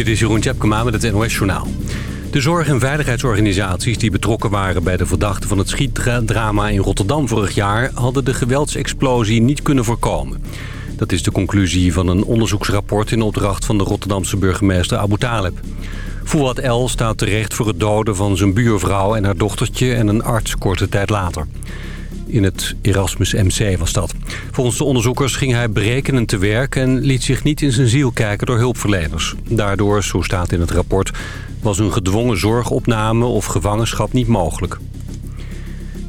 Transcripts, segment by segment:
Dit is Jeroen Tjepkema met het NOS Journaal. De zorg- en veiligheidsorganisaties die betrokken waren bij de verdachte van het schietdrama in Rotterdam vorig jaar... hadden de geweldsexplosie niet kunnen voorkomen. Dat is de conclusie van een onderzoeksrapport in opdracht van de Rotterdamse burgemeester Abu Taleb. Fouad El staat terecht voor het doden van zijn buurvrouw en haar dochtertje en een arts korte tijd later. In het Erasmus MC was dat. Volgens de onderzoekers ging hij berekenend te werk... en liet zich niet in zijn ziel kijken door hulpverleners. Daardoor, zo staat in het rapport... was een gedwongen zorgopname of gevangenschap niet mogelijk.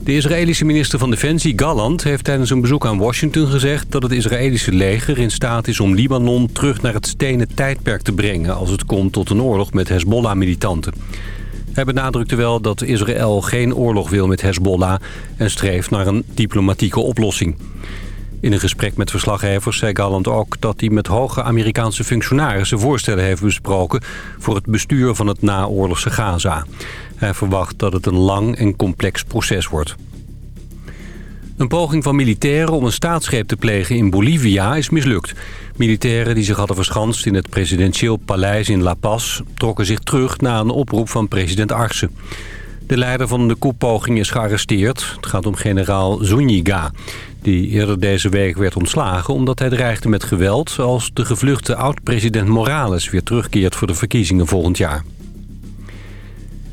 De Israëlische minister van Defensie, Galland, heeft tijdens een bezoek aan Washington gezegd dat het Israëlische leger in staat is om Libanon terug naar het stenen tijdperk te brengen als het komt tot een oorlog met Hezbollah-militanten. Hij benadrukte wel dat Israël geen oorlog wil met Hezbollah en streeft naar een diplomatieke oplossing. In een gesprek met verslaggevers zei Galland ook dat hij met hoge Amerikaanse functionarissen voorstellen heeft besproken voor het bestuur van het naoorlogse Gaza. Hij verwacht dat het een lang en complex proces wordt. Een poging van militairen om een staatsgreep te plegen in Bolivia is mislukt. Militairen die zich hadden verschanst in het presidentieel paleis in La Paz... trokken zich terug na een oproep van president Arce. De leider van de koepoging is gearresteerd. Het gaat om generaal Zúñiga, die eerder deze week werd ontslagen... omdat hij dreigde met geweld als de gevluchte oud-president Morales... weer terugkeert voor de verkiezingen volgend jaar.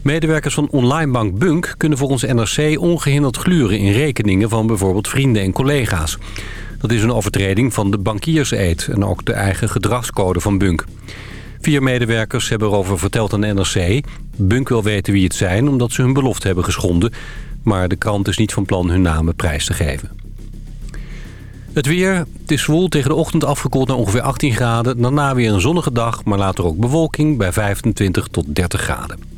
Medewerkers van onlinebank Bunk kunnen volgens NRC ongehinderd gluren in rekeningen van bijvoorbeeld vrienden en collega's. Dat is een overtreding van de bankierseed en ook de eigen gedragscode van Bunk. Vier medewerkers hebben erover verteld aan NRC. Bunk wil weten wie het zijn omdat ze hun belofte hebben geschonden. Maar de krant is niet van plan hun namen prijs te geven. Het weer, het is zwoel tegen de ochtend afgekoeld naar ongeveer 18 graden. Daarna weer een zonnige dag, maar later ook bewolking bij 25 tot 30 graden.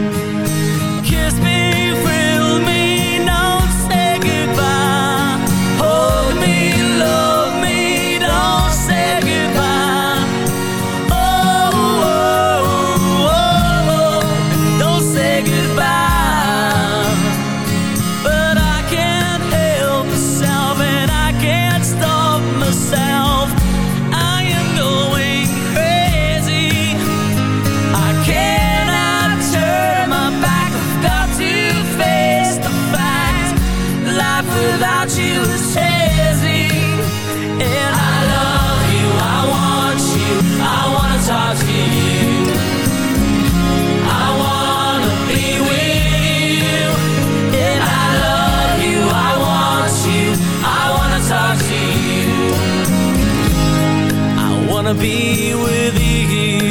wanna be with you.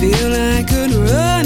feel I could run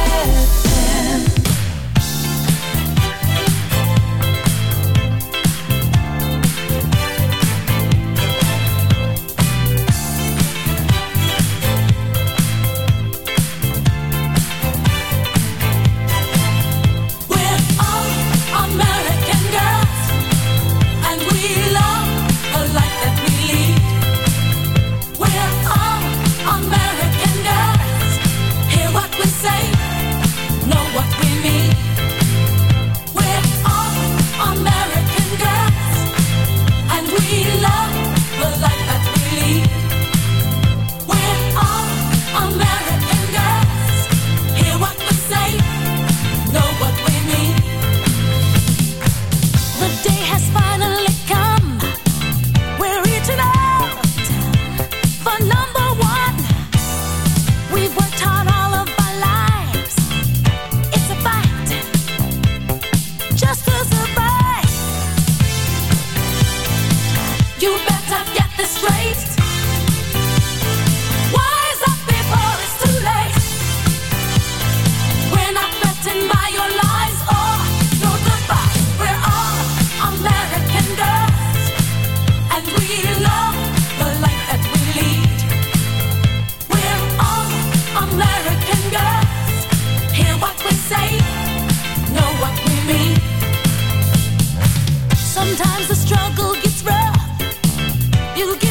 Sometimes the struggle gets rough. You get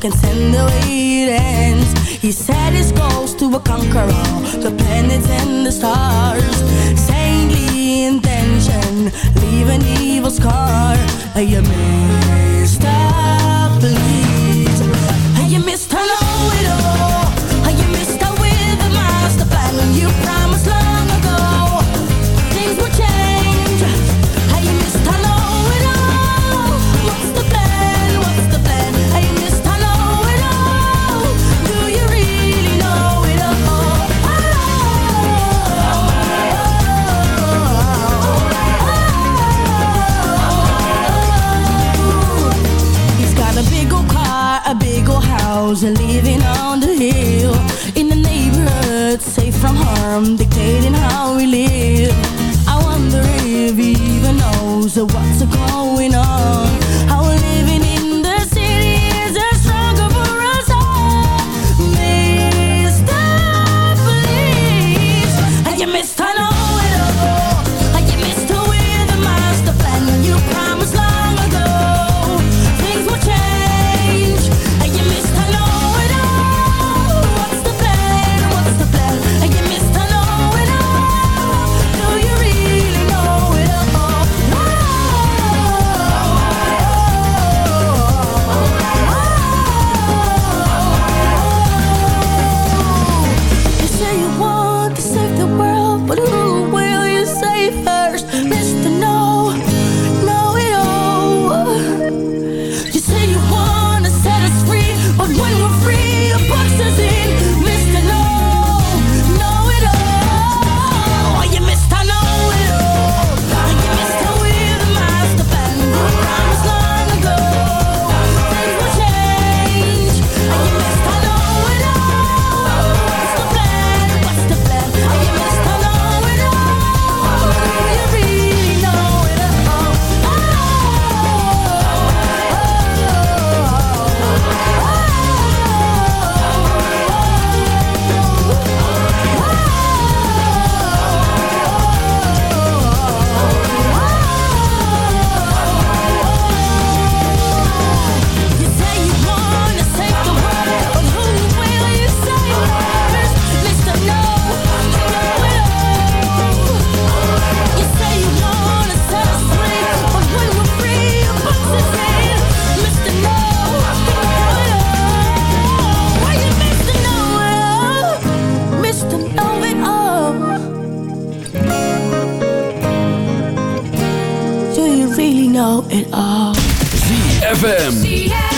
can and the way it ends. He set his goals to conquer all the planets and the stars. Saintly intention, leave an evil scar. A man I'm dictating how we live I wonder if he even knows what's going on How living in the city is a struggle for us all Mr. Police And you, Mr. ZFM.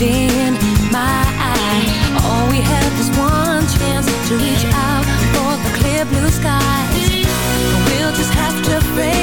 looked in my eye. All we have is one chance to reach out for the clear blue skies. We'll just have to face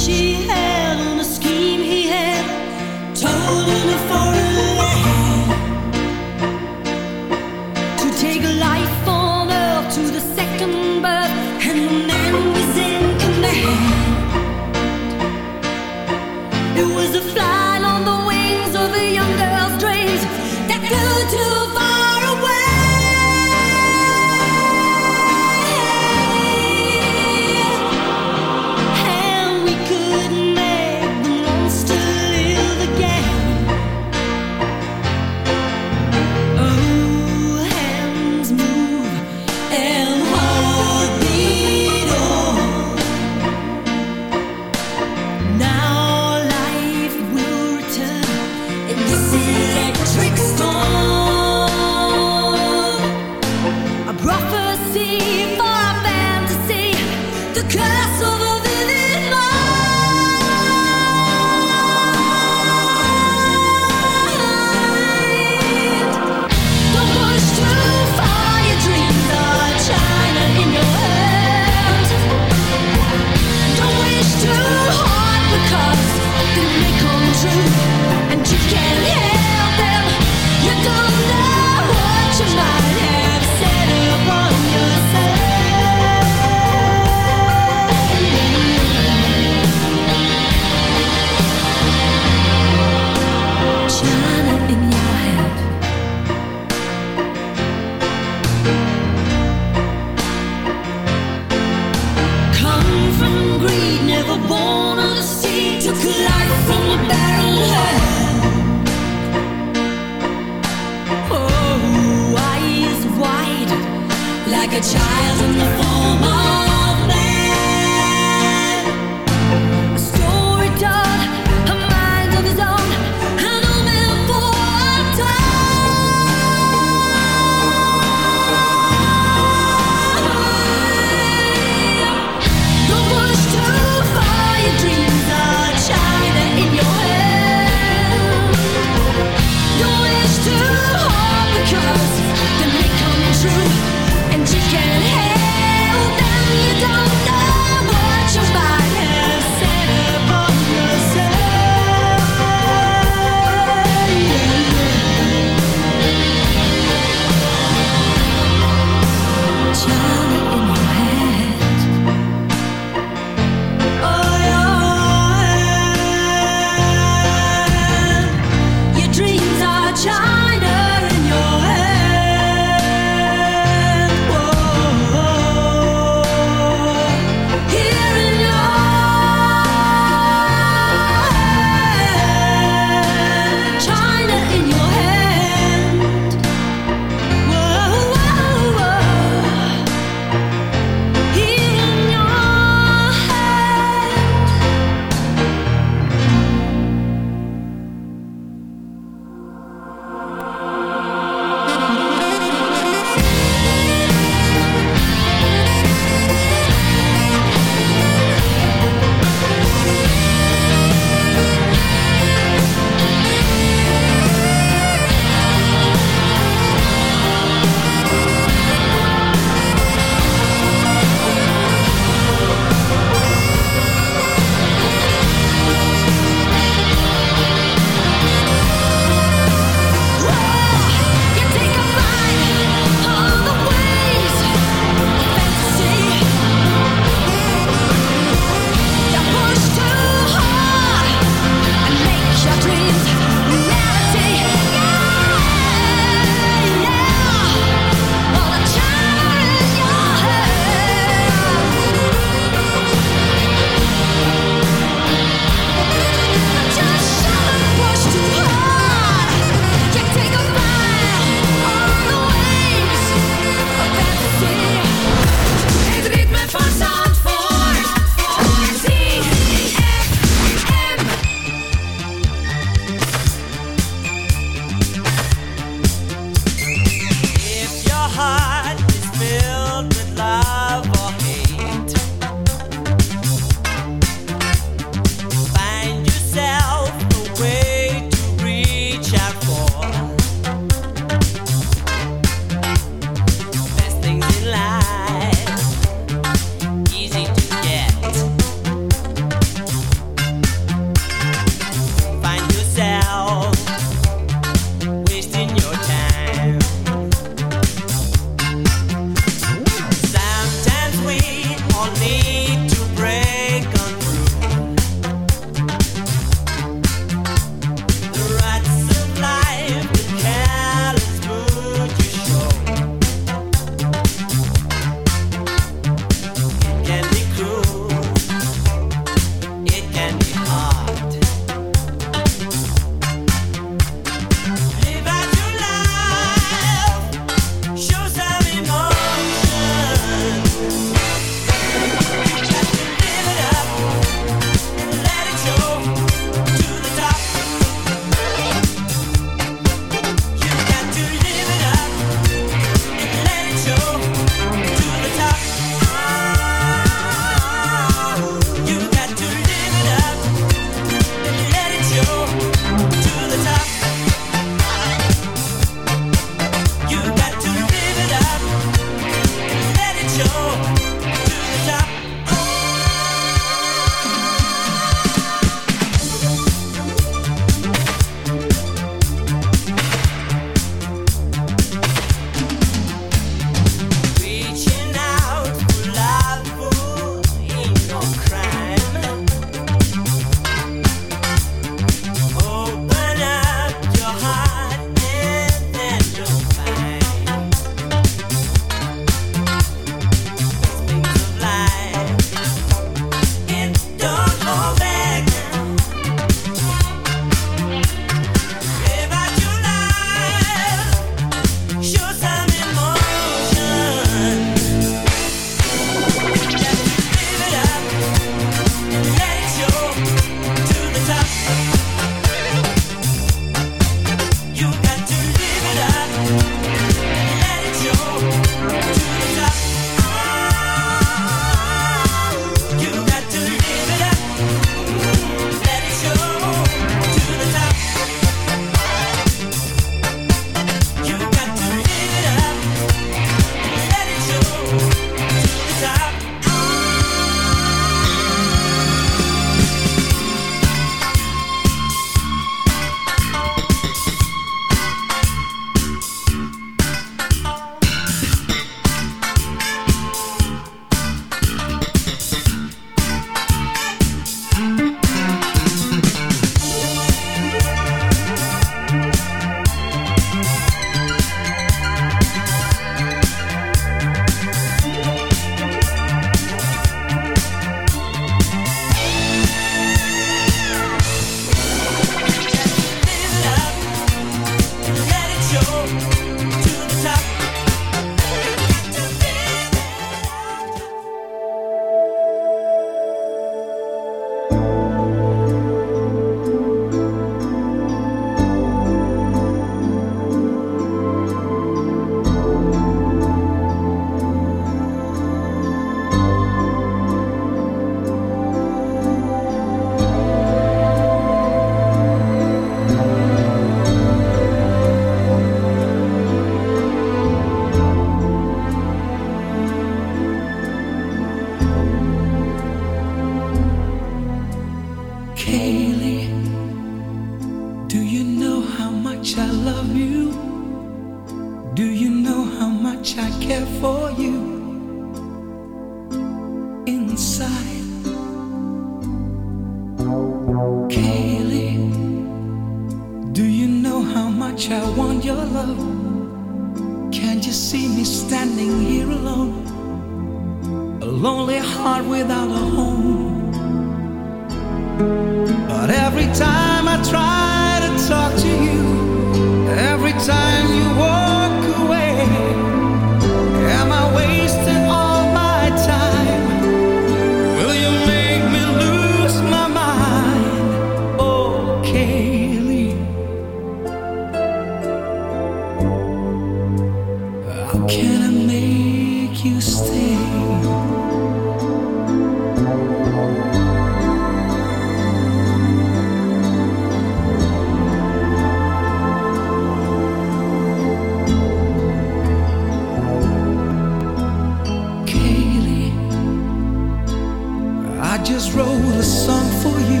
just wrote a song for you.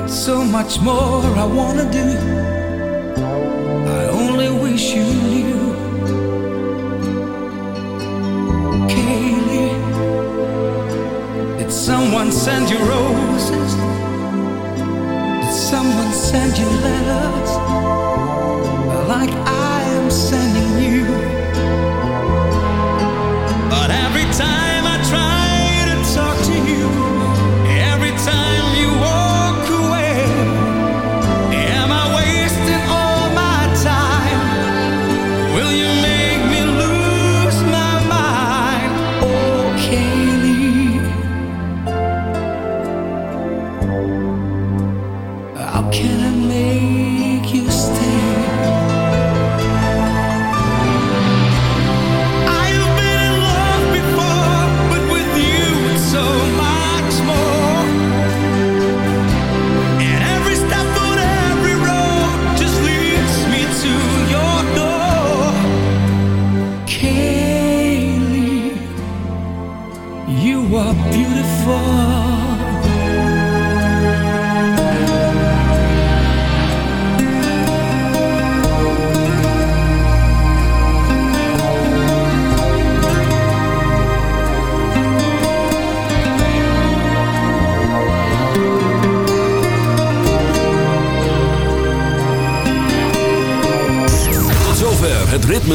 And so much more I wanna do. I only wish you knew. Kaylee, did someone send you roses? Did someone send you letters? Like I